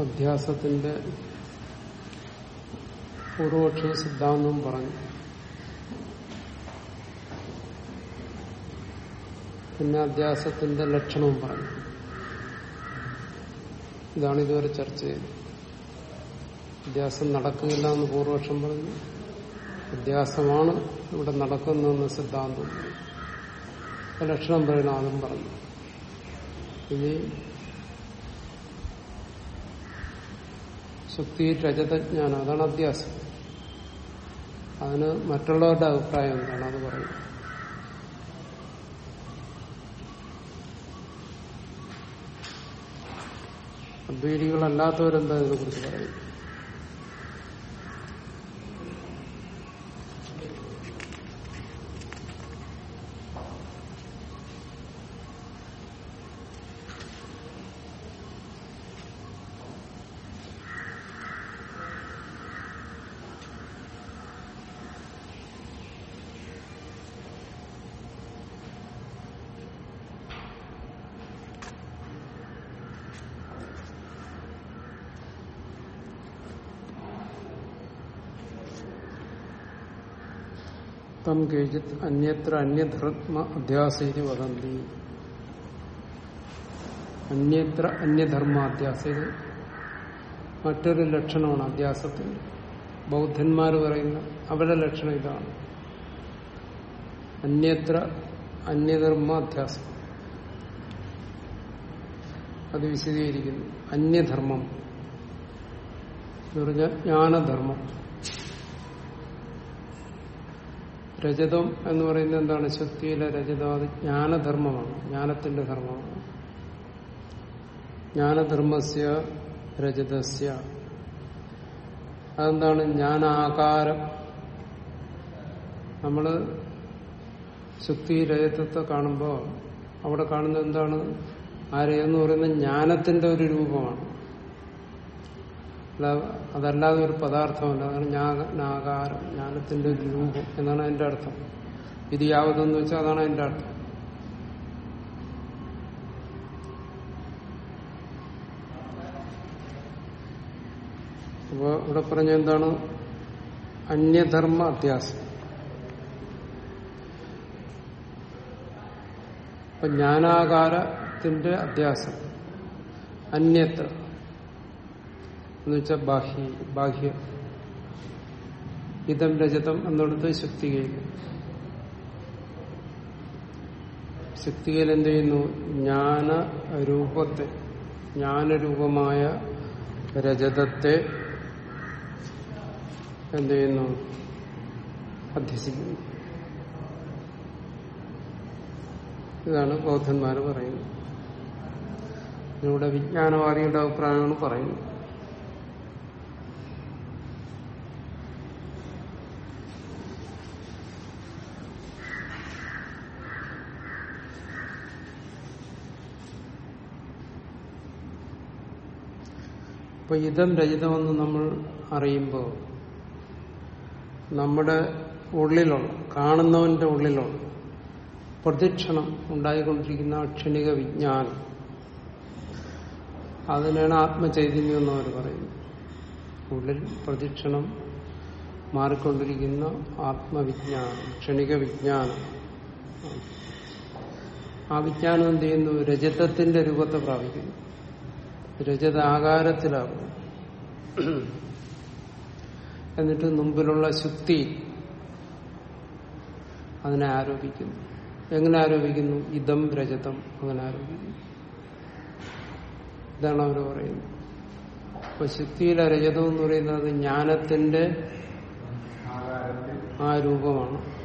അധ്യാസത്തിന്റെ പൂർവപക്ഷ സിദ്ധാന്തം പറഞ്ഞു. പിന്നെ അധ്യാസത്തിന്റെ ലക്ഷണവും പറഞ്ഞു. ഇതാണ് ഇതുവരെ ചർച്ച ചെയ്തത്. അധ്യാസം നടക്കുകയില്ല എന്ന് പൂർവപക്ഷം പറഞ്ഞു. അധ്യാസമാണ് ഇവിടെ നടക്കുന്നതെന്ന് സിദ്ധാന്തം ലക്ഷണം പറയണം അതും പറഞ്ഞു. ഇനി ശുക്തി രജതജ്ഞാനം അതാണ് അധ്യാസം അതിന് മറ്റുള്ളവരുടെ അഭിപ്രായം എന്താണ് അത് പറയുന്നത് അദ്വൈതികളല്ലാത്തവരെന്താ ഇതിനെക്കുറിച്ച് പറയും കേചിത് അന്യത്ര അന്യധർമ്മ അധ്യാസേരി വദന്തി. അന്യത്ര അന്യധർമ്മ അധ്യാസ മറ്റൊരു ലക്ഷണമാണ് അധ്യാസത്തിന്റെ ബൗദ്ധന്മാർ പറയുന്ന അവരുടെ ലക്ഷണം ഇതാണ്. അന്യത്ര അന്യധർമ്മ അധ്യാസം. അത് വിശദീകരിക്കുന്നു. അന്യധർമ്മം. എന്ന് പറഞ്ഞാൽ ജ്ഞാനധർമ്മം. രജതം എന്ന് പറയുന്നത് എന്താണ്? ശക്തിയിലെ രജതം. അത് ജ്ഞാനധർമ്മമാണ്. ജ്ഞാനത്തിന്റെ ധർമ്മമാണ്. ജ്ഞാനധർമ്മസ്യ രജതസ്യ. അതെന്താണ്? ജ്ഞാനാകാരം. നമ്മൾ ശക്തി രജതത്തെ കാണുമ്പോൾ അവിടെ കാണുന്നത് എന്താണ്? ആരെയെന്ന് പറയുന്നത്? ജ്ഞാനത്തിന്റെ ഒരു രൂപമാണ്. അതല്ലാതെ ഒരു പദാർത്ഥമല്ല അതാണ് ജ്ഞാനാകാരം ജ്ഞാനത്തിന്റെ രൂപം എന്നാണ് അതിന്റെ അർത്ഥം. ഇത് യാവതെന്ന് വെച്ചാൽ അതാണ് അതിന്റെ അർത്ഥം. അപ്പോ ഇവിടെ പറഞ്ഞ എന്താണ്? അന്യധർമ്മ അധ്യാസം അപ്പൊ ജ്ഞാനാകാരത്തിന്റെ അധ്യാസം അന്യത്ര. എന്നുവെച്ചാൽ ബാഹ്യ ബാഹ്യ. ഇതം രജതം എന്നിടത്ത് ശക്തികയിൽ. ശക്തികയിൽ എന്ത് ചെയ്യുന്നു? ജ്ഞാന രൂപത്തെ ജ്ഞാനരൂപമായ രജതത്തെ എന്ത് ചെയ്യുന്നു? അധ്യസിക്കുന്നു. ഇതാണ് ബൗദ്ധന്മാർ പറയുന്നത്. ഇവിടെ വിജ്ഞാനവാദിയുടെ അഭിപ്രായമാണ് പറയുന്നത് അപ്പൊ ഇതം രചിതമെന്ന് നമ്മൾ അറിയുമ്പോൾ നമ്മുടെ ഉള്ളിലുള്ള കാണുന്നവന്റെ ഉള്ളിലുള്ള പ്രതിക്ഷണം ഉണ്ടായിക്കൊണ്ടിരിക്കുന്ന ക്ഷണിക വിജ്ഞാനം അതിനാണ് ആത്മചൈതന്യം എന്ന് അവർ പറയുന്നത്. ഉള്ളിൽ പ്രതിക്ഷണം മാറിക്കൊണ്ടിരിക്കുന്ന ആത്മവിജ്ഞാനം ക്ഷണിക വിജ്ഞാനം. ആ വിജ്ഞാനം എന്ത് ചെയ്യുന്നു? രജതത്തിന്റെ രൂപത്തെ പ്രാപിക്കുന്നു. രജതാകാരത്തിലാകും എന്നിട്ട് മുമ്പിലുള്ള ശുക്തി അതിനെ ആരോപിക്കുന്നു. എങ്ങനെ ആരോപിക്കുന്നു? ഇതം രജതം അങ്ങനെ ആരോപിക്കുന്നു. ഇതാണ് അവർ പറയുന്നത്. അപ്പൊ ശുക്തിയിലെ രജതം എന്ന് പറയുന്നത് ജ്ഞാനത്തിന്റെ ആ രൂപമാണ്.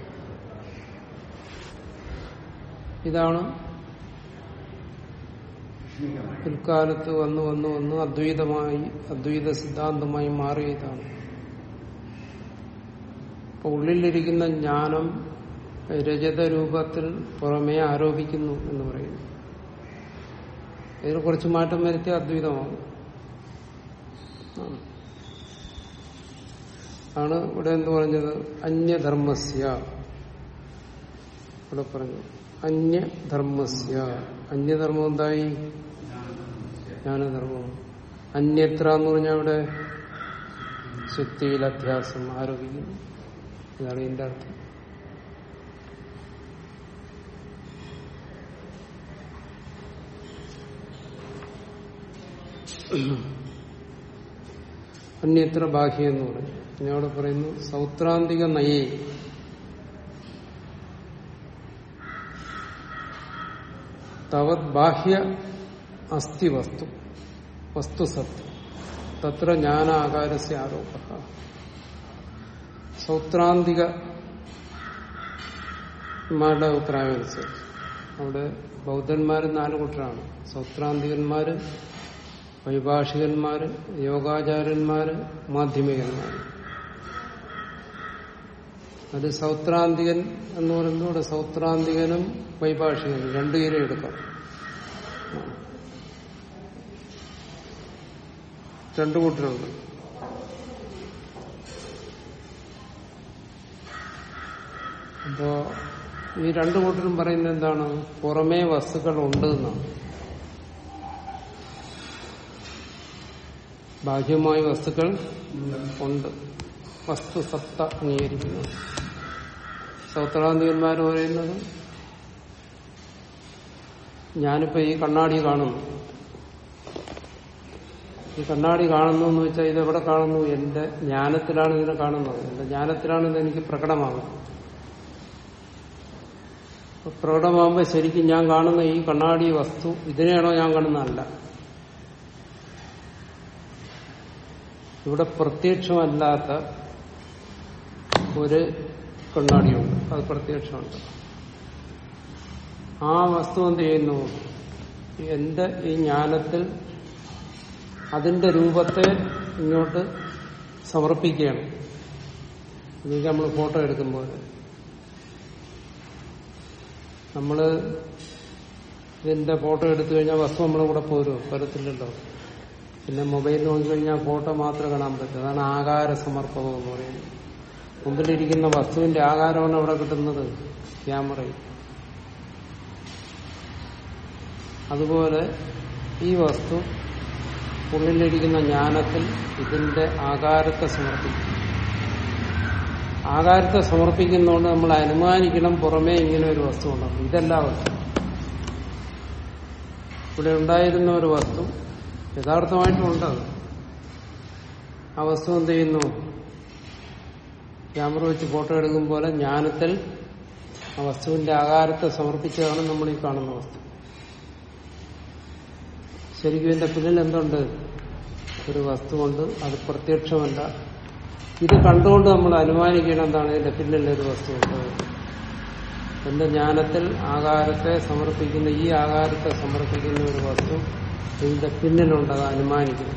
ഇതാണ് പിൽക്കാലത്ത് വന്നു വന്നു വന്ന് അദ്വൈതമായി അദ്വൈത സിദ്ധാന്തമായി മാറിയതാണ്. അപ്പൊ ഉള്ളിലിരിക്കുന്ന ജ്ഞാനം രജത രൂപത്തിൽ പുറമേ ആരോപിക്കുന്നു എന്ന് പറയുന്നു. ഇതിൽ കുറച്ച് മാറ്റം വരുത്തി അദ്വൈതമാണ്. ആണ് ഇവിടെ എന്ത് പറഞ്ഞത്? അന്യധർമ്മസ്യ. ഇവിടെ പറഞ്ഞു. അന്യധർമ്മസ്യ. അന്യധർമ്മം എന്തായി? ജ്ഞാനധർമ്മം അന്യത്ര എന്ന് പറഞ്ഞാൽ അവിടെ ശുദ്ധിയിൽ അധ്യാസം ആരോപിക്കുന്നു. ഇതാണ് ഇതിന്റെ അർത്ഥം. അന്യത്ര ബാഹ്യം എന്ന് പറയും ഞാൻ അവിടെ പറയുന്നു സൗത്രാന്തിക നയേ. തവത് ബാഹ്യ അസ്ഥി വസ്തു വസ്തുസത്ത് തത്ര ജ്ഞാനാകാരസ്യ ആരോപ സൗത്രാന്തികന്മാരുടെ അഭിപ്രായം അനുസരിച്ച്. അവിടെ ബൗദ്ധന്മാർ നാല് കൂട്ടരാണ് സൗത്രാന്തികന്മാര് വൈഭാഷികന്മാര് യോഗാചാര്യന്മാര് മാധ്യമികന്മാര്. അത് സൗത്രാന്തികൻ എന്ന് പറയുമ്പോൾ സൗത്രാന്തികനും വൈഭാഷികനും. രണ്ടു പേരെ എടുക്കാം രണ്ടു കൂട്ടരുണ്ട്. അപ്പോ ഈ രണ്ടു കൂട്ടരും പറയുന്നത് എന്താണ്? പുറമേ വസ്തുക്കൾ ഉണ്ട് എന്നാണ്. ബാഹ്യമായ വസ്തുക്കൾ ഉണ്ട്. വസ്തു സത്ത അംഗീകരിക്കുന്നു. സൗത്രാന്തികന്മാർ പറയുന്നത് ഞാനിപ്പോ ഈ കണ്ണാടി കാണുന്നു. ഈ കണ്ണാടി കാണുന്നു എന്ന് വെച്ചാൽ ഇത് എവിടെ കാണുന്നു? എന്റെ ജ്ഞാനത്തിലാണ് ഇതിനെ കാണുന്നത്. എന്റെ ജ്ഞാനത്തിലാണ് ഇത് എനിക്ക് പ്രകടമാകുന്നത് പ്രകടമാകുമ്പോൾ ശരിക്കും ഞാൻ കാണുന്ന ഈ കണ്ണാടി വസ്തു ഇതിനെയാണോ ഞാൻ കാണുന്നതല്ല ഇവിടെ പ്രത്യക്ഷമല്ലാത്ത ഒരു കണ്ണാടിയുണ്ട്. അത് പ്രത്യക്ഷമുണ്ട്. ആ വസ്തു എന്ത് ചെയ്യുന്നു? എന്റെ ഈ ജ്ഞാനത്തിൽ അതിന്റെ രൂപത്തെ ഇങ്ങോട്ട് സമർപ്പിക്കുകയാണ്. എന്നുവെച്ചാൽ നമ്മൾ ഫോട്ടോ എടുക്കുമ്പോൾ നമ്മൾ ഇതിന്റെ ഫോട്ടോ എടുത്തു കഴിഞ്ഞാൽ വസ്തു നമ്മളെ കൂടെ പോരും? വരത്തില്ലല്ലോ. പിന്നെ മൊബൈൽ നോക്കിക്കഴിഞ്ഞാൽ ഫോട്ടോ മാത്രമേ കാണാൻ പറ്റൂ. അതാണ് ആകാര സമർപ്പണം എന്ന് പറയുന്നത്. മുമ്പിലിരിക്കുന്ന വസ്തുവിന്റെ ആകാരമാണ് അവിടെ കിട്ടുന്നത്. ക്യാമറയിൽ. അതുപോലെ ഈ വസ്തു ഉള്ളിലിരിക്കുന്ന ജ്ഞാനത്തിൽ ഇതിന്റെ ആകാരത്തെ സമർപ്പിക്കും. ആകാരത്തെ സമർപ്പിക്കുന്നതുകൊണ്ട് നമ്മൾ അനുമാനിക്കണം പുറമേ ഇങ്ങനെ ഒരു വസ്തു ഉണ്ടെന്ന് ഇതല്ല വസ്തു ഇവിടെ ഉണ്ടായിരുന്ന ഒരു വസ്തു യഥാർത്ഥമായിട്ടും ഉണ്ടത് ആ വസ്തു എന്ത് ചെയ്യുന്നു? ക്യാമറ വെച്ച് ഫോട്ടോ എടുക്കും പോലെ ജ്ഞാനത്തിൽ ആ വസ്തുവിന്റെ ആകാരത്തെ സമർപ്പിച്ചതാണ് നമ്മൾ ഈ കാണുന്ന വസ്തു. ശരിക്കും എന്റെ പിന്നിൽ എന്തുണ്ട്? ഒരു വസ്തുവുണ്ട് അത് പ്രത്യക്ഷമല്ല. ഇത് കണ്ടുകൊണ്ട് നമ്മൾ അനുമാനിക്കണം എന്താണ്? ഇതിന്റെ പിന്നിൽ ഒരു വസ്തുവുണ്ട്. എന്റെ ജ്ഞാനത്തിൽ ആകാരത്തെ സമർപ്പിക്കുന്ന ഈ ആകാരത്തെ സമർപ്പിക്കുന്ന ഒരു വസ്തു ഇതിന്റെ പിന്നിലുണ്ട് അത് അനുമാനിക്കുന്നു.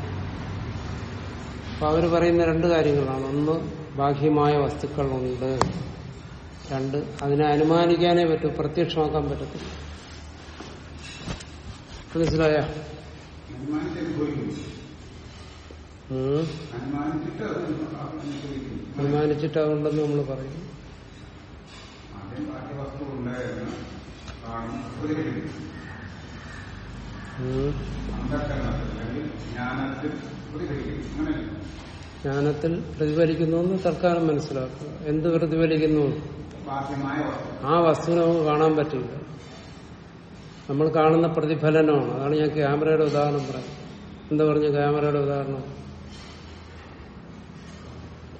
അപ്പൊ അവർ പറയുന്ന രണ്ട് കാര്യങ്ങളാണ്. ഒന്ന് ബാഹ്യമായ വസ്തുക്കളുണ്ട്. രണ്ട് അതിനെ അനുമാനിക്കാനേ പറ്റൂ പ്രത്യക്ഷമാക്കാൻ പറ്റത്തില്ല. മനസ്സിലായ? ഉം. അനുമാനിച്ചിട്ട് അത് അനുഭവിക്കുന്നു അനുമാനിച്ചിട്ട് അതുണ്ടെന്ന് നമ്മൾ പറയും. ജ്ഞാനത്തിൽ പ്രതിഫലിക്കുന്നു എന്ന് തൽക്കാലം മനസ്സിലാക്കുക. എന്ത് പ്രതിഫലിക്കുന്നു? ആ വസ്തുവിനെ നമുക്ക് കാണാൻ പറ്റില്ല. നമ്മൾ കാണുന്ന പ്രതിഫലനമാണ്. അതാണ് ഞാൻ ക്യാമറയുടെ ഉദാഹരണം പറയാം എന്താ പറഞ്ഞ ക്യാമറയുടെ ഉദാഹരണം?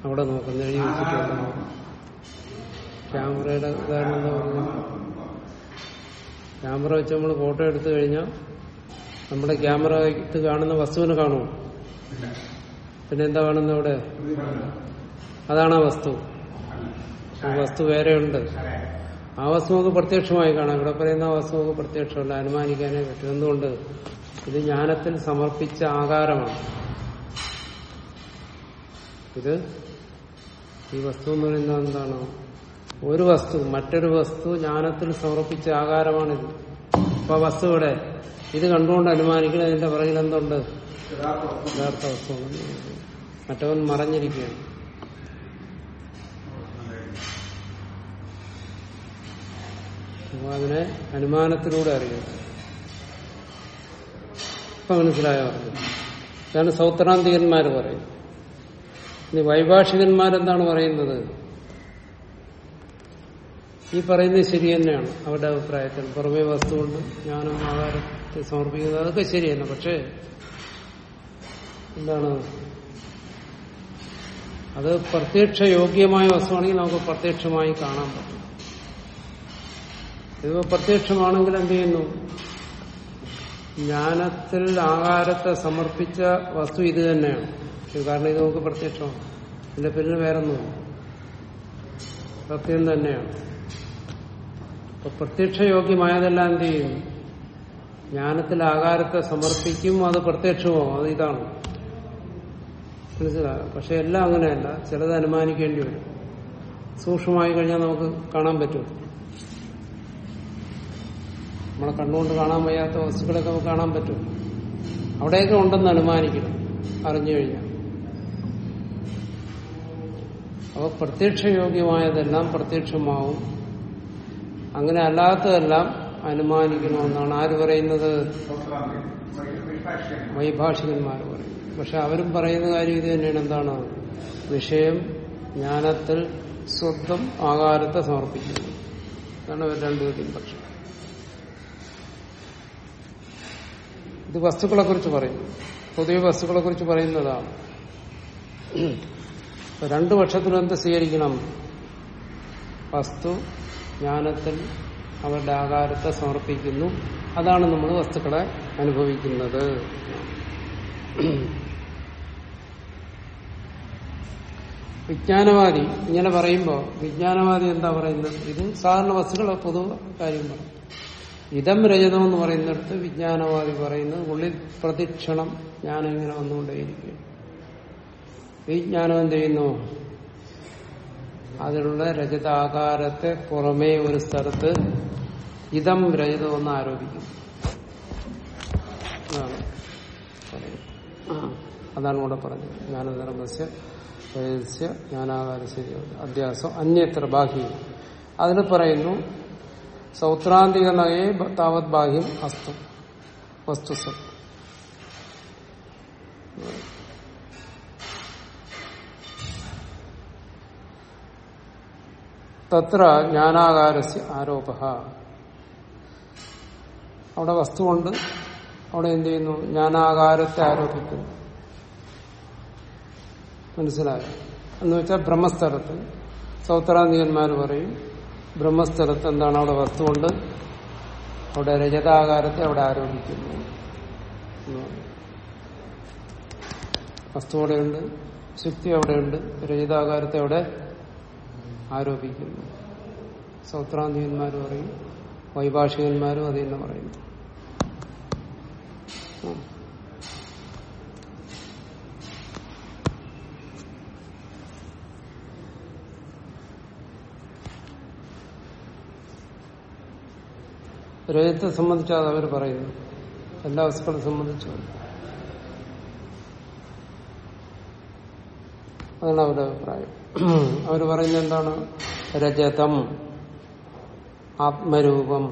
അവിടെ നോക്കുന്നു ക്യാമറയുടെ ഉദാഹരണം എന്താ പറഞ്ഞു ക്യാമറ വെച്ച് നമ്മൾ ഫോട്ടോ എടുത്തു കഴിഞ്ഞാൽ നമ്മുടെ ക്യാമറ ഇത് കാണുന്ന വസ്തുവിനെ കാണുമോ? പിന്നെ എന്താ കാണുന്നത് അവിടെ? അതാണ് ആ വസ്തു. വസ്തു വേറെയുണ്ട്. ആ വസ്തുവൊക്കെ പ്രത്യക്ഷമായി കാണാം. ഇവിടെ പറയുന്ന വസ്തുവൊക്കെ പ്രത്യക്ഷമല്ല. അനുമാനിക്കാനേ പറ്റും. എന്തുകൊണ്ട്? ഇത് ജ്ഞാനത്തിൽ സമർപ്പിച്ച ആകാരമാണ്. ഇത് ഈ വസ്തു എന്ന് പറയുന്നത് എന്താണ്? ഒരു വസ്തു മറ്റൊരു വസ്തു ജ്ഞാനത്തിൽ സമർപ്പിച്ച ആകാരമാണിത്. അപ്പൊ വസ്തു ഇവിടെ ഇത് കണ്ടുകൊണ്ട് അനുമാനിക്കണം ഇതിന്റെ പുറകിൽ എന്തുണ്ട്? യഥാർത്ഥ വസ്തു. മറ്റവൻ മറഞ്ഞിരിക്കുകയാണ്. അപ്പൊ അതിനെ അനുമാനത്തിലൂടെ അറിയാം. ഇപ്പൊ മനസ്സിലായ? അവർക്ക് ഇതാണ് സൗത്രാന്തികന്മാർ പറയും. ഇനി വൈഭാഷികന്മാരെന്താണ് പറയുന്നത്? ഈ പറയുന്നത് ശരി തന്നെയാണ്. അവരുടെ അഭിപ്രായത്തിൽ പുറമേ വസ്തുകൊണ്ട് ജ്ഞാനം ആഹാരത്തെ സമർപ്പിക്കുന്നത് അതൊക്കെ ശരിയല്ല പക്ഷേ എന്താണ്? അത് പ്രത്യക്ഷ യോഗ്യമായ വസ്തുവാണെങ്കിൽ നമുക്ക് പ്രത്യക്ഷമായി കാണാൻ പറ്റും. ഇതിപ്പോ പ്രത്യക്ഷമാണെങ്കിൽ എന്ത് ചെയ്യുന്നു? ജ്ഞാനത്തിൽ ആകാരത്തെ സമർപ്പിച്ച വസ്തു ഇത് തന്നെയാണ്. കാരണം ഇത് നമുക്ക് പ്രത്യക്ഷമാണ്. ഇതിന്റെ പിന്നിൽ വേറൊന്നുമില്ല. സത്യം തന്നെയാണ്. അപ്പൊ പ്രത്യക്ഷ യോഗ്യമായതെല്ലാം എന്ത് ചെയ്യും? ജ്ഞാനത്തിൽ ആകാരത്തെ സമർപ്പിക്കും അത് പ്രത്യക്ഷമാവും. അത് ഇതാണ്. മനസ്സിലാകും പക്ഷെ എല്ലാം അങ്ങനെയല്ല. ചിലത് അനുമാനിക്കേണ്ടി വരും. സൂക്ഷ്മമായി കഴിഞ്ഞാൽ നമുക്ക് കാണാൻ പറ്റും. നമ്മളെ കണ്ണുകൊണ്ട് കാണാൻ വയ്യാത്ത വസ്തുക്കളൊക്കെ നമുക്ക് കാണാൻ പറ്റും. അവിടെയൊക്കെ ഉണ്ടെന്ന് അനുമാനിക്കണം. അറിഞ്ഞു കഴിഞ്ഞാൽ. അപ്പോൾ പ്രത്യക്ഷയോഗ്യമായതെല്ലാം പ്രത്യക്ഷമാവും. അങ്ങനെ അല്ലാത്തതെല്ലാം അനുമാനിക്കണമെന്നാണ്. ആര് പറയുന്നത്? വൈഭാഷികന്മാർ പറയും പക്ഷെ അവരും പറയുന്ന കാര്യം ഇത് തന്നെയാണ്. എന്താണ്? വിഷയം ജ്ഞാനത്തിൽ സ്വന്തം ആകാരത്തെ സമർപ്പിക്കുന്നു. അതാണ് രണ്ടുപേരും പക്ഷം. ഇത് വസ്തുക്കളെ കുറിച്ച് പറയുന്നു പൊതുവെ വസ്തുക്കളെ കുറിച്ച് പറയുന്നതാണ് രണ്ടു പക്ഷത്തിനും എന്ത് സ്വീകരിക്കണം? വസ്തു ജ്ഞാനത്തിൽ അവരുടെ ആകാരത്തെ സമർപ്പിക്കുന്നു. അതാണ് നമ്മൾ വസ്തുക്കളെ അനുഭവിക്കുന്നത്. വിജ്ഞാനവാദി ഇങ്ങനെ പറയുമ്പോൾ വിജ്ഞാനവാദി എന്താ പറയുന്നത്? ഇത് സാധാരണ വസ്തുക്കളെ പൊതു കാര്യം പറയും. ഇതം രജതം എന്ന് പറയുന്നിടത്ത് വിജ്ഞാനവാദി പറയുന്നത് ഉള്ളിൽ പ്രതിക്ഷണം ജ്ഞാനം ഇങ്ങനെ വന്നുകൊണ്ടേയിരിക്കും. ഈ ജ്ഞാനം എന്ത് ചെയ്യുന്നു അതിലുള്ള രജതാകാരത്തെ പുറമേ ഒരു സ്ഥലത്ത് ഇതം രജതം എന്ന് ആരോപിക്കും അതാണ് കൂടെ പറഞ്ഞത്. ജ്ഞാനധർമ്മസ്യ രജസ്യ ജ്ഞാനാകാരസ്യ അധ്യാസം അന്യത്ര ബാഹ്യം. അതിന് പറയുന്നു സൗത്രാന്തിക നയേ താവത് ബാഹ്യം അസ്തു വസ്തുസം തത്ര ജ്ഞാനാകാരസ് ആരോപ അവിടെ വസ്തുവുണ്ട്. അവിടെ എന്ത് ചെയ്യുന്നു? ജ്ഞാനാകാരത്തെ ആരോപിക്കുന്നു. മനസ്സിലായോ? എന്ന് വെച്ചാൽ ബ്രഹ്മസ്ഥലത്ത് സൗത്രാന്തികന്മാർ പറയും ബ്രഹ്മസ്ഥലത്ത് എന്താണ് അവിടെ വസ്തുകൊണ്ട് അവിടെ രജതാകാരത്തെ അവിടെ ആരോപിക്കുന്നു. വസ്തു അവിടെയുണ്ട് ശുക്തി അവിടെയുണ്ട് രജതാകാരത്തെ അവിടെ ആരോപിക്കുന്നു. സൗത്രാന്തികന്മാർ പറയും വൈഭാഷികന്മാരും അത് തന്നെ പറയുന്നു രജത്തെ സംബന്ധിച്ചാണ് അവർ പറയുന്നത്. എല്ലാ വസ്തുക്കളെ സംബന്ധിച്ചും. അതാണ് അവരുടെ അഭിപ്രായം. അവർ പറയുന്നത് എന്താണ്? രജതം ആത്മരൂപം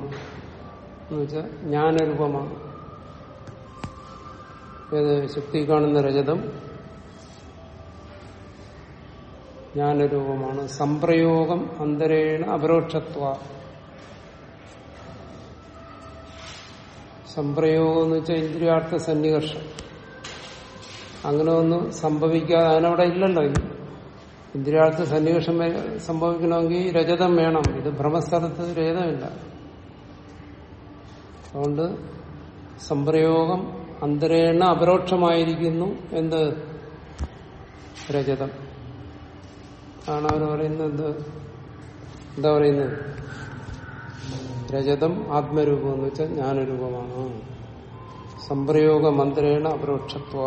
എന്ന് വെച്ചാൽ ജ്ഞാനരൂപമാണ്. ഏത് ശക്തി കാണുന്ന രജതം ജ്ഞാനരൂപമാണ്. സംപ്രയോഗം അന്തരേണ അപരോക്ഷത്വ. സംപ്രയോഗം എന്ന് വെച്ചാൽ ഇന്ദ്രിയാർത്ഥ സന്നികർഷം. അങ്ങനെ ഒന്നും സംഭവിക്കാതെ അതിനവിടെ ഇല്ലല്ലോ ഇത്. ഇന്ദ്രിയാർത്ഥ സന്നികർഷം സംഭവിക്കണമെങ്കിൽ രജതം വേണം. ഇത് ഭ്രമസ്ഥലത്ത് രജതമില്ല. അതുകൊണ്ട് സംപ്രയോഗം അന്തരേണ അപരോക്ഷമായിരിക്കുന്നു എന്ത്? രജതം. ആണ് അവർ പറയുന്നത് എന്ത് പറയുന്നത്? രജതം ആത്മരൂപം എന്ന് വെച്ചാൽ ജ്ഞാനരൂപമാണ്. സംപ്രയോഗ മന്ത്രേണ അപരോക്ഷത്വ.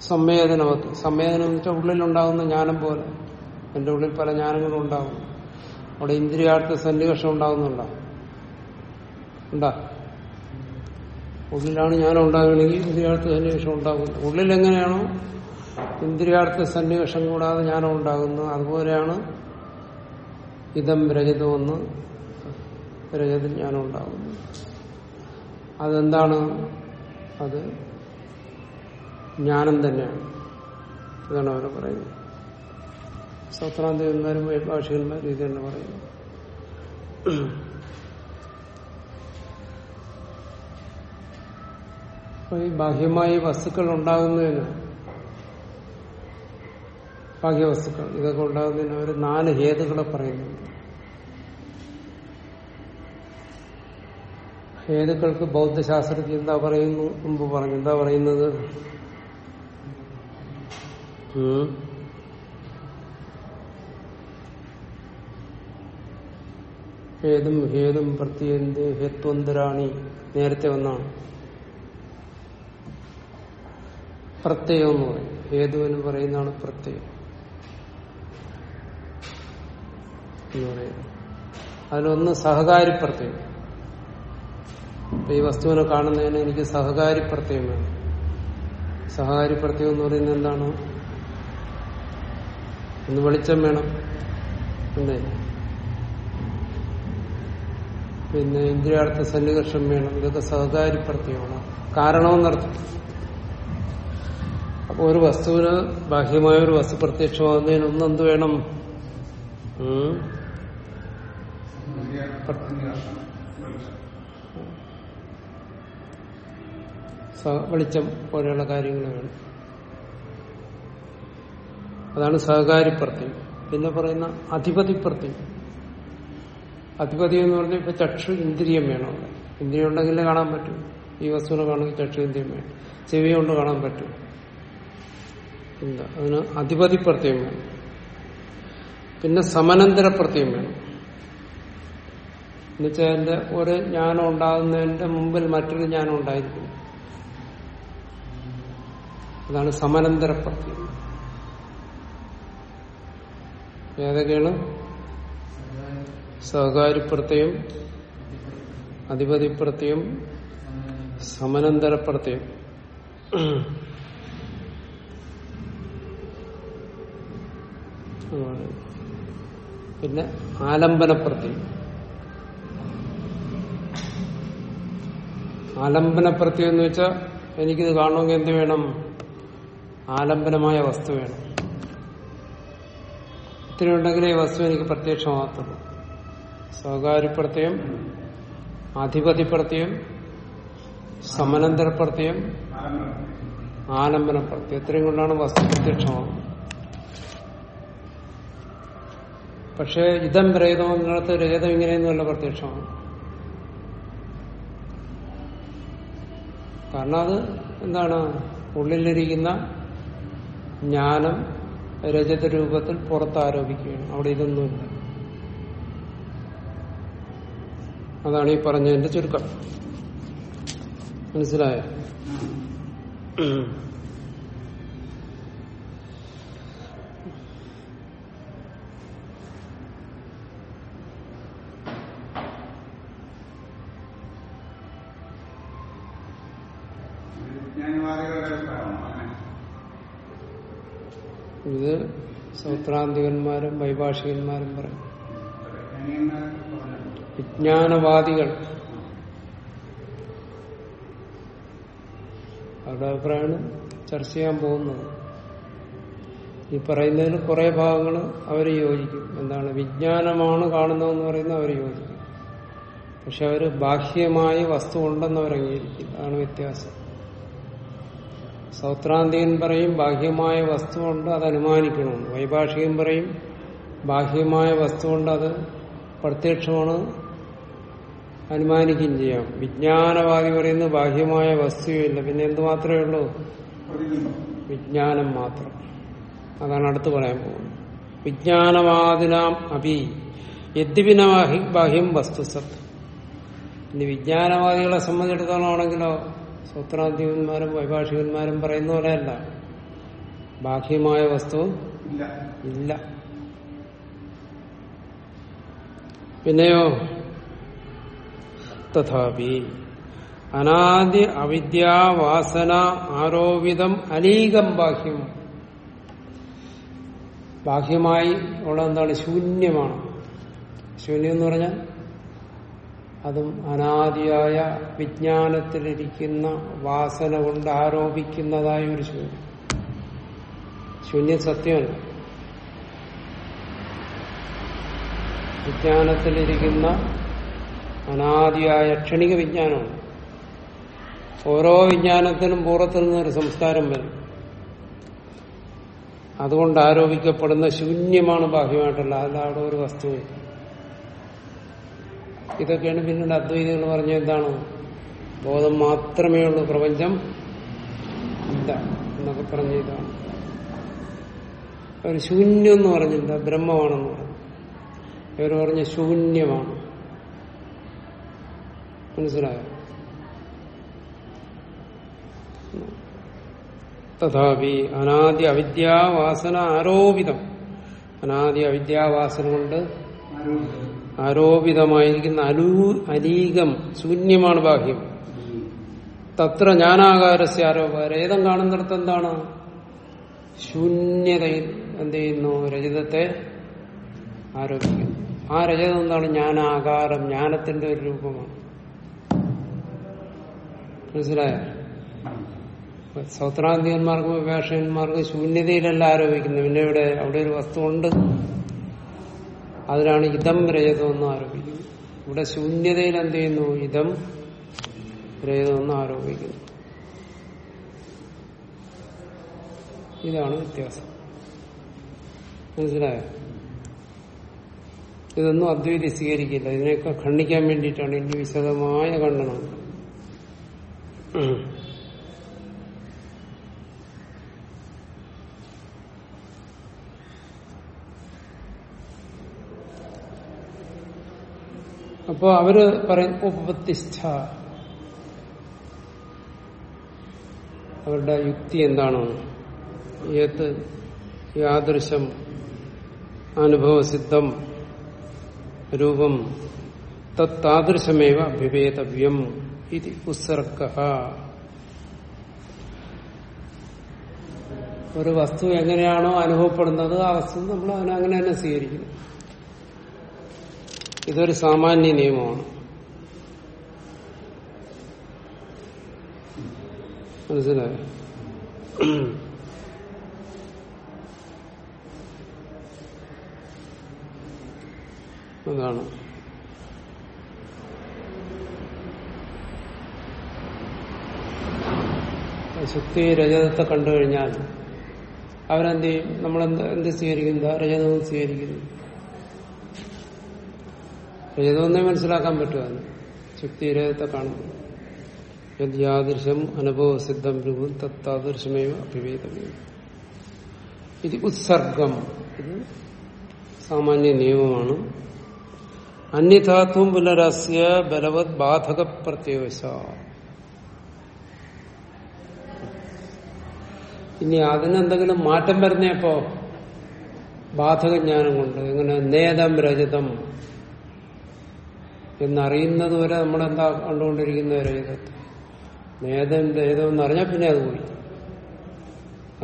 സംവേദനവത്ത് സംവേദനം എന്ന് വെച്ചാൽ ഉള്ളിലുണ്ടാകുന്ന ജ്ഞാനം പോലെ. എന്റെ ഉള്ളിൽ പല ജ്ഞാനങ്ങളും ഉണ്ടാകും. അവിടെ ഇന്ദ്രിയാർത്ഥ സന്നിവേഷം ഉണ്ടാകുന്നുണ്ടോ? ഉണ്ടാ? ഉള്ളിലാണ് ഞാൻ ഉണ്ടാകണമെങ്കിൽ ഇന്ദ്രിയാർത്ഥ സന്നിവേഷം ഉണ്ടാകുന്നു ഉള്ളിൽ എങ്ങനെയാണോ ഇന്ദ്രിയാർത്ഥ സന്നിവേഷം കൂടാതെ ജ്ഞാനം ഉണ്ടാകുന്നത്. അതുപോലെയാണ് ഇതം രജതമെന്ന് രജതജ്ഞാനം ഉണ്ടാകുന്നു. അതെന്താണ്? അത് ജ്ഞാനം തന്നെയാണ്. ഇതാണ് അവർ പറയുന്നത്. സത്രാന്തികന്മാരും വൈഭാഷികന്മാരും ഇത് തന്നെ പറയുന്നു. അപ്പൊ ഈ ബാഹ്യമായി വസ്തുക്കൾ ഉണ്ടാകുന്നതിന് ബാഹ്യവസ്തുക്കൾ ഇതൊക്കെ ഉണ്ടാകുന്നതിന് അവർ നാല് ഹേതുക്കളെ പറയുന്നുണ്ട്. ഹേതുക്കൾക്ക് ബൗദ്ധശാസ്ത്രത്തിൽ എന്താ പറയുന്നു മുമ്പ് പറഞ്ഞു. എന്താ പറയുന്നത്. ഹേതും ഹേതും പ്രത്യന്ത് ഹേത്വന്തരാണി. നേരത്തെ ഒന്നാണ് പ്രത്യയം എന്ന് പറയും. ഹേതുവിന് പറയുന്നതാണ് പ്രത്യയം. എന്ന് പറയുന്നത്. അതിലൊന്ന് സഹകാരി പ്രത്യയം ഈ വസ്തുവിനെ കാണുന്നതിന് എനിക്ക് സഹകാരി പ്രത്യയം വേണം. സഹകാരി പ്രത്യയം എന്ന് പറയുന്നത് എന്താണ്? ഒന്ന് വെളിച്ചം വേണം. അല്ലേ പിന്നെ ഇന്ദ്രിയാർത്ഥ സന്നികർഷം വേണം. ഇതൊക്കെ സഹകാരി പ്രത്യയമാണ് കാരണമെന്നർത്ഥം അപ്പൊ ഒരു വസ്തുവിന് ബാഹ്യമായ ഒരു വസ്തു പ്രത്യക്ഷമാകുന്നതിന് ഒന്ന് എന്ത് വേണം വെളിച്ചം പോലെയുള്ള കാര്യങ്ങൾ വേണം അതാണ് സഹകാരി പ്രത്യം പിന്നെ പറയുന്ന അധിപതി പ്രത്യം അധിപതി എന്ന് പറഞ്ഞാൽ ഇപ്പൊ ചക്ഷു ഇന്ദ്രിയം വേണം. ഇന്ദ്രിയം ഉണ്ടെങ്കിലേ കാണാൻ പറ്റും. ഈ വസ്തുവിനെ കാണുമെങ്കിൽ ചക്ഷു ഇന്ദ്രിയം വേണം. ചെവി കൊണ്ട് കാണാൻ പറ്റും. എന്താ? അതിന് അധിപതി പ്രത്യം വേണം. പിന്നെ സമനന്തര പ്രത്യം വേണം. എന്നുവെച്ചാൽ എന്റെ ഒരു ജ്ഞാനം ഉണ്ടാകുന്നതിന്റെ മുമ്പിൽ മറ്റൊരു ജ്ഞാനം ഉണ്ടായിരിക്കും. അതാണ് സമനന്തര പ്രത്യം ഏതൊക്കെയാണ്? സഹകാരി പ്രത്യം അധിപതി പ്രത്യം സമനന്തര പ്രത്യം പിന്നെ ആലംബന ആലംബന പ്രത്യം എന്ന് വെച്ചാൽ എനിക്കിത് കാണണമെങ്കിൽ എന്ത് വേണം? ആലംബനമായ വസ്തു വേണം. ഇത്രയുണ്ടെങ്കിലേ ഈ വസ്തു എനിക്ക് പ്രത്യക്ഷമാകത്തുള്ളൂ. സ്വകാര്യ അധിപതിപ്രത്യം അധിപതി ആലംബനപ്രത്യം ഇത്രയും കൊണ്ടാണ് വസ്തു പ്രത്യക്ഷമാകുന്നത്. പക്ഷേ ഇതം രേതം എന്നിടത്ത് രേതം ഇങ്ങനെയൊന്നുമല്ല പ്രത്യക്ഷമാണ് കാരണം അത് എന്താണ്? ഉള്ളിലിരിക്കുന്ന ജ്ഞാനം രജത രൂപത്തിൽ പുറത്ത് ആരോപിക്കുകയാണ് അവിടെ ഇതൊന്നുമില്ല. അതാണ് ഈ പറഞ്ഞതിന്റെ ചുരുക്കം. മനസ്സിലായോ? സൗത്രാന്തികന്മാരും വൈഭാഷികന്മാരും പറയും. വിജ്ഞാനവാദികൾ. അവരുടെ അഭിപ്രായമാണ് ചർച്ച ചെയ്യാൻ പോകുന്നത്. ഈ പറയുന്നതിൽ കുറെ ഭാഗങ്ങൾ അവർ യോജിക്കും. എന്താണ്? വിജ്ഞാനമാണ് കാണുന്നതെന്ന് പറയുന്നത് അവർ യോജിക്കും. പക്ഷെ അവർ ബാഹ്യമായി വസ്തു ഉണ്ടെന്ന് അവർ അംഗീകരിക്കും അതാണ് വ്യത്യാസം. സൗത്രാന്തികൻ പറയും ബാഹ്യമായ വസ്തുവുണ്ട് അത് അനുമാനിക്കണമെന്ന് വൈഭാഷികൻ പറയും ബാഹ്യമായ വസ്തുവുണ്ട് അത് പ്രത്യക്ഷമാണ് അനുമാനിക്കുകയും ചെയ്യാം. വിജ്ഞാനവാദി പറയുന്നത് ബാഹ്യമായ വസ്തുവില്ല. പിന്നെ എന്ത് മാത്രമേ ഉള്ളൂ? വിജ്ഞാനം മാത്രം. അതാണ് അടുത്ത് പറയാൻ പോകുന്നത്. വിജ്ഞാനവാദിനാം അഭി യദ്വിന ബാഹ്യം വസ്തുസത്ത് ഇനി വിജ്ഞാനവാദികളെ സംബന്ധിച്ചിടത്തോളം ആണെങ്കിലോ സൂത്രാന്തികന്മാരും വൈഭാഷികന്മാരും പറയുന്ന പോലെയല്ല. ബാഹ്യമായ വസ്തു ഇല്ല. ഇല്ല. പിന്നെയോ? തഥാപി അനാദി അവിദ്യാവാസന ആരോപിതം അനേകം ബാഹ്യം. ബാഹ്യമായി ഉള്ള എന്താണ്? ശൂന്യമാണ്. ശൂന്യം എന്ന് പറഞ്ഞാൽ അതും അനാദിയായ വിജ്ഞാനത്തിലിരിക്കുന്ന വാസന കൊണ്ട് ആരോപിക്കുന്നതായ ഒരു ശൂന്യം. ശൂന്യം സത്യമല്ല വിജ്ഞാനത്തിലിരിക്കുന്ന അനാദിയായ ക്ഷണിക വിജ്ഞാനമാണ്. ഓരോ വിജ്ഞാനത്തിനും പുറത്തു നിന്നൊരു സംസ്കാരം വരും. അതുകൊണ്ട് ആരോപിക്കപ്പെടുന്ന ശൂന്യമാണ് ബാഹ്യമായിട്ടുള്ള അല്ല ഒരു വസ്തുവില്ല. ഇതൊക്കെയാണ് പിന്നീട് അദ്വൈതികൾ പറഞ്ഞ എന്താണ്? ബോധം മാത്രമേ ഉള്ളൂ പ്രപഞ്ചം. ഇല്ല എന്നൊക്കെ പറഞ്ഞ ഇതാണ്. ശൂന്യം എന്ന് പറഞ്ഞില്ല ബ്രഹ്മമാണെന്ന് പറഞ്ഞു. ഇവർ പറഞ്ഞ ശൂന്യമാണ്. മനസ്സിലായോ? തഥാപി അനാദി അവിദ്യാവാസന ആരോപിതം. അനാദി അവിദ്യാവാസന കൊണ്ട് ആരോഗ്യം ആരോപിതമായിരിക്കുന്ന അലൂ അലീകം ശൂന്യമാണ് ബാഹ്യം. തത്ര ജ്ഞാനാകാരസ്യ ആരോപകാരം ഏതം കാണുന്നിടത്ത് എന്താണ്? ശൂന്യതയിൽ എന്ത് ചെയ്യുന്നു? രജതത്തെ ആരോപിക്കുന്നു. ആ രജതം എന്താണ്? ജ്ഞാനാകാരം ജ്ഞാനത്തിന്റെ ഒരു രൂപമാണ്. മനസ്സിലായ? സൗത്രാന്തികന്മാർക്കും വിവേഷകന്മാർക്കും ശൂന്യതയിലല്ല ആരോപിക്കുന്നത്. പിന്നെ ഇവിടെ അവിടെ ഒരു വസ്തു ഉണ്ട്. അതിനാണ് ഇതം രജതം എന്ന് ആരോപിക്കുന്നത് ഇവിടെ ശൂന്യതയിൽ എന്ത് ചെയ്യുന്നു? ഇതം രജതം എന്ന് ആരോപിക്കുന്നു. ഇതാണ് വ്യത്യാസം. മനസ്സിലായോ? ഇതൊന്നും അദ്വൈതി സ്വീകരിക്കില്ല ഇതിനെയൊക്കെ ഖണ്ഡിക്കാൻ വേണ്ടിയിട്ടാണ് ഇനി വിശദമായ ഖണ്ഡനം ഉം. അപ്പോ അവർ പറയും ഉപപത്തിഷ്ഠ അവരുടെ യുക്തി എന്താണോ? ഏത് യാദൃശം അനുഭവസിദ്ധം രൂപം തത്താദൃശമേവ അഭിവേദവ്യം ഇത് ഉസർക്ക ഒരു വസ്തു എങ്ങനെയാണോ അനുഭവപ്പെടുന്നത് ആ വസ്തു നമ്മൾ അതിനെ അങ്ങനെ തന്നെ സ്വീകരിക്കുന്നു. ഇതൊരു സാമാന്യ നിയമമാണ്. മനസ്സിലായോ? അതാണ്. ശക്തി രജതത്തെ കണ്ടു കഴിഞ്ഞാൽ അവരെന്ത് ചെയ്യും? നമ്മളെന്ത് എന്ത് സ്വീകരിക്കുന്നു രജതവും സ്വീകരിക്കുന്നു? രജതമെന്നേ മനസ്സിലാക്കാൻ പറ്റുമെന്ന് അതിന്? ശക്തി കാണുന്നു യാദൃശം അനുഭവസിദ്ധം രൂപം തത്താദൃശമേവ അഭിവേദമേ ഇത് ഉത്സർഗം. ഇത് സാമാന്യ നിയമമാണ്. അന്യഥാത്വം പുനരസ്യ ബലവത് ബാധക പ്രത്യേകശ ഇനി അതിനെന്തെങ്കിലും മാറ്റം വരുന്നേപ്പോ ബാധകജ്ഞാനം കൊണ്ട്. എങ്ങനെ? നേതം രജതം. എന്നറിയുന്നത് വരെ നമ്മളെന്താ കണ്ടുകൊണ്ടിരിക്കുന്ന രജതത്തെ നേതം രജതം എന്നറിഞ്ഞാൽ പിന്നെ അത് പോയി.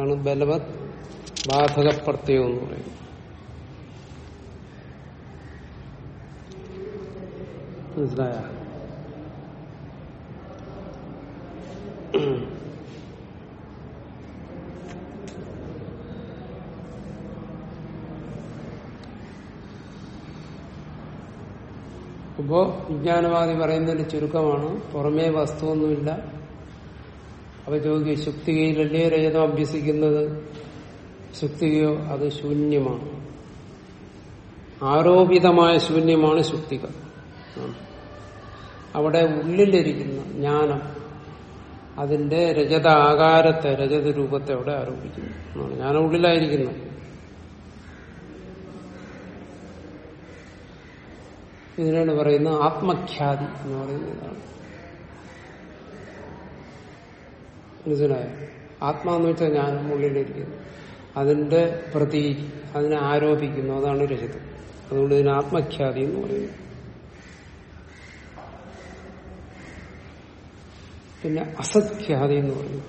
ആണ് ബലവത് ബാധക പ്രത്യയം എന്ന് പറയുന്നത്. മനസ്സിലായ? അപ്പോ വിജ്ഞാനവാദി പറയുന്നതിന്റെ ചുരുക്കമാണ്. പുറമേ വസ്തുവൊന്നുമില്ല. അപ്പൊ ചോദിക്കും ശുക്തികയിലല്ലേ രജതം അഭ്യസിക്കുന്നത് ശുക്തികയോ അത് ശൂന്യമാണ്? ആരോപിതമായ ശൂന്യമാണ് ശുക്തിക. അവിടെ ഉള്ളിലിരിക്കുന്ന ജ്ഞാനം അതിന്റെ രജത ആകാരത്തെ രജത രൂപത്തെ അവിടെ ആരോപിക്കുന്നു. ജ്ഞാനം ഉള്ളിലായിരിക്കുന്നു. ഇതിനാണ് പറയുന്നത് ആത്മഖ്യാതി എന്ന് പറയുന്നത് ഇതാണ്. മനസ്സിലായോ? ആത്മാന്ന് വെച്ചാൽ ഞാൻ ഉള്ളിലിരിക്കുന്നു അതിന്റെ പ്രതി അതിനെ ആരോപിക്കുന്നു. അതാണ് രഹിതം അതുകൊണ്ട് ഇതിന് ആത്മഖ്യാതി എന്ന് പറയുന്നു. പിന്നെ അസഖ്യാതി എന്ന് പറയുന്നു.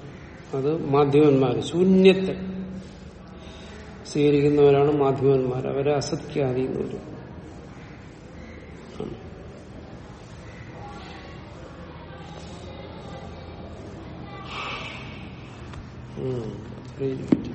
അത് മാധ്യമന്മാർ ശൂന്യത്തെ സ്വീകരിക്കുന്നവരാണ് മാധ്യമന്മാർ. അവരെ അസഖ്യാതി എന്ന് പറയും 嗯可以。